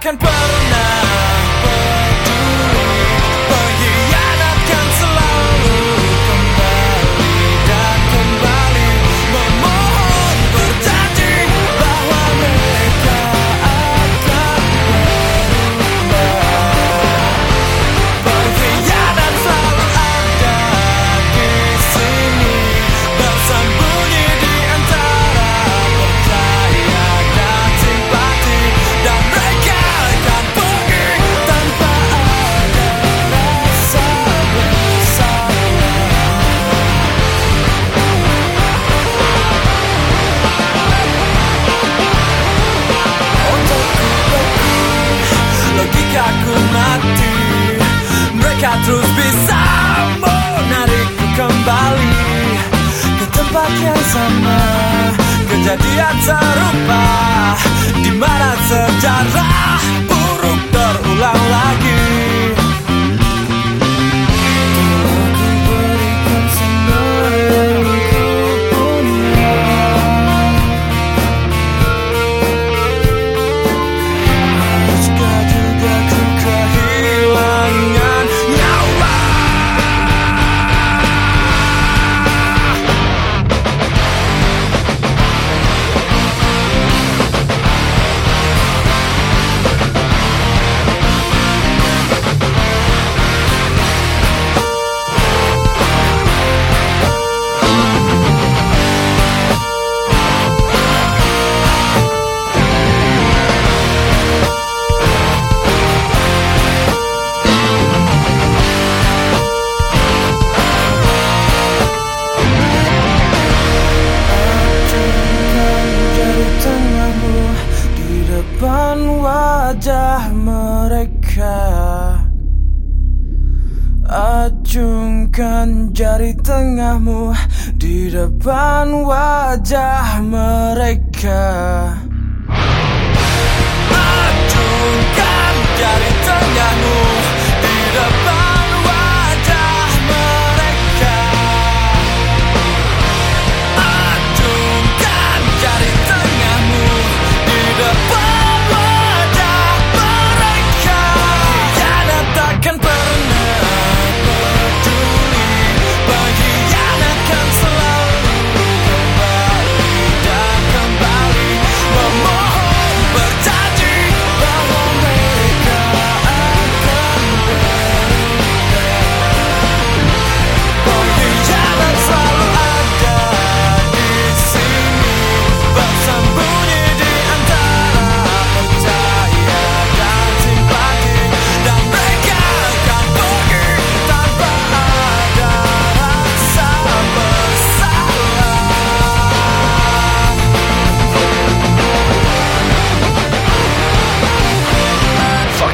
can akan now. yang sama. Kejadian serupa. dengan wajah mereka Acungkan jari tengahmu di depan wajah mereka.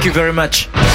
you very much.